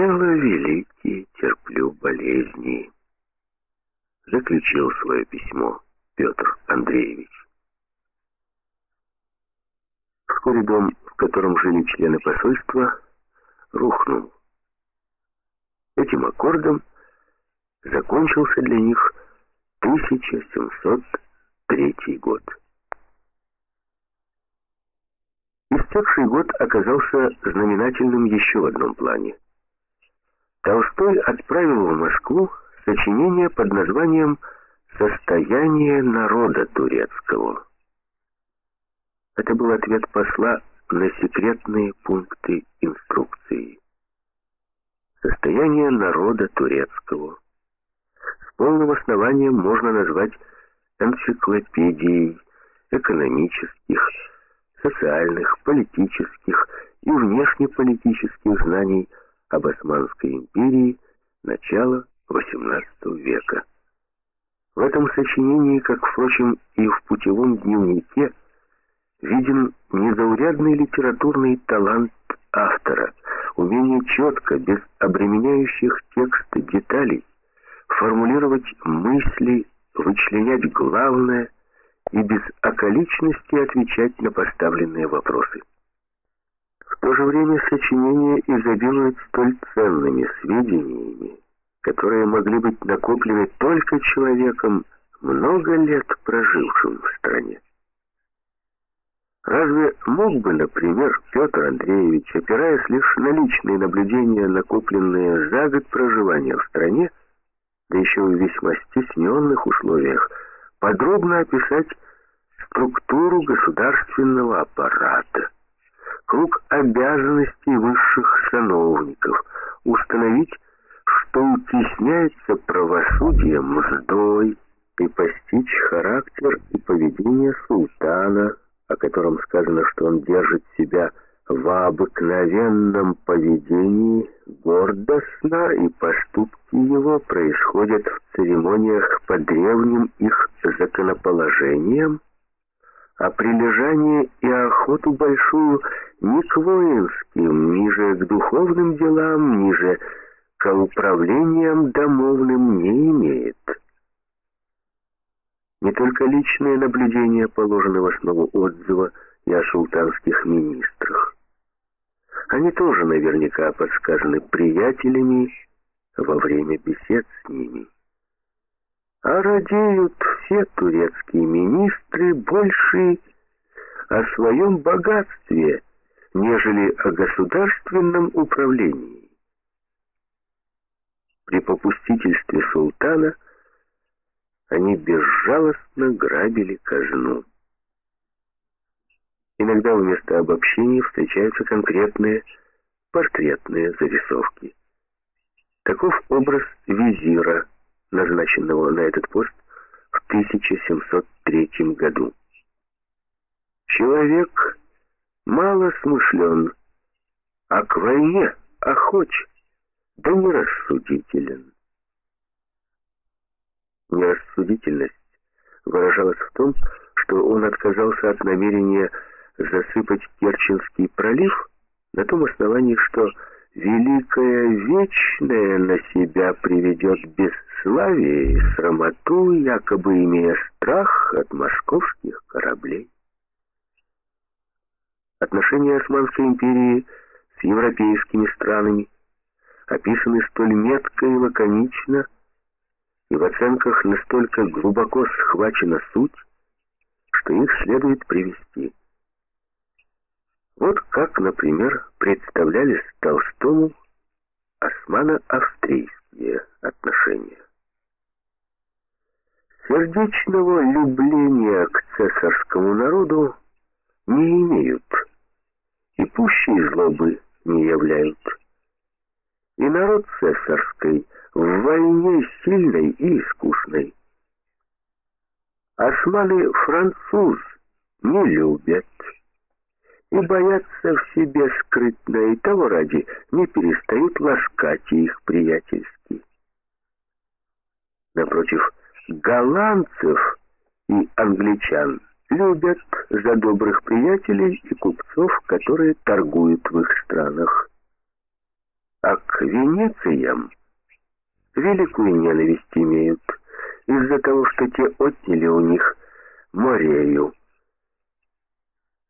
дело великие, терплю болезни, заключил свое письмо Петр Андреевич. Вскоре дом, в котором жили члены посольства, рухнул. Этим аккордом закончился для них 1703 год. Истекший год оказался знаменательным еще в одном плане. Толстой отправил в Москву сочинение под названием «Состояние народа турецкого». Это был ответ посла на секретные пункты инструкции. Состояние народа турецкого. С полным основанием можно назвать энциклопедией экономических, социальных, политических и внешнеполитических знаний об Османской империи начала XVIII века. В этом сочинении, как, впрочем, и в путевом дневнике, виден незаурядный литературный талант автора, умение четко, без обременяющих текст деталей, формулировать мысли, вычленять главное и без околичности отвечать на поставленные вопросы. В то же время сочинение изобилует столь ценными сведениями, которые могли быть накоплены только человеком, много лет прожившим в стране. Разве мог бы, например, Петр Андреевич, опираясь лишь на личные наблюдения, накопленные за год проживания в стране, да еще в весьма стесненных условиях, подробно описать структуру государственного аппарата, круг обязанностей высших сановников, установить, что утесняется правосудие мздой, и постичь характер и поведение султана, о котором сказано, что он держит себя в обыкновенном поведении гордостно, и поступки его происходят в церемониях по древним их законоположениям, а прилежание и охоту большую ни к воинским, ни же к духовным делам, ни же к управлениям домовным не имеет. Не только личные наблюдения положены в основу отзыва и о султанских министрах. Они тоже наверняка подсказаны приятелями во время бесед с ними. А радеют все турецкие министры больше о своем богатстве, нежели о государственном управлении. При попустительстве султана – они безжалостно грабили казну. Иногда вместо обобщений встречаются конкретные портретные зарисовки. Таков образ визира, назначенного на этот пост 1703 году. Человек мало смышлен, а к войне охоч, да нерассудителен. Нерассудительность выражалась в том, что он отказался от намерения засыпать Керченский пролив на том основании, что великое вечное на себя приведет бесславие и срамоту, якобы имея страх от московских кораблей. Отношения Османской империи с европейскими странами описаны столь метко и лаконично, и в оценках настолько глубоко схвачена суть, что их следует привести. Вот как, например, представлялись Толстому османо-австрийские отношения. Сердечного любления к цесарскому народу не имеют, и пущей злобы не являют. И народ цесарской – в войне сильной и искусной. Османы француз не любят и боятся в себе скрытно, и того ради не перестают ласкать их приятельски. Напротив, голландцев и англичан любят за добрых приятелей и купцов, которые торгуют в их странах. а к Венециям великую ненависть имеют из-за того, что те отняли у них Морею,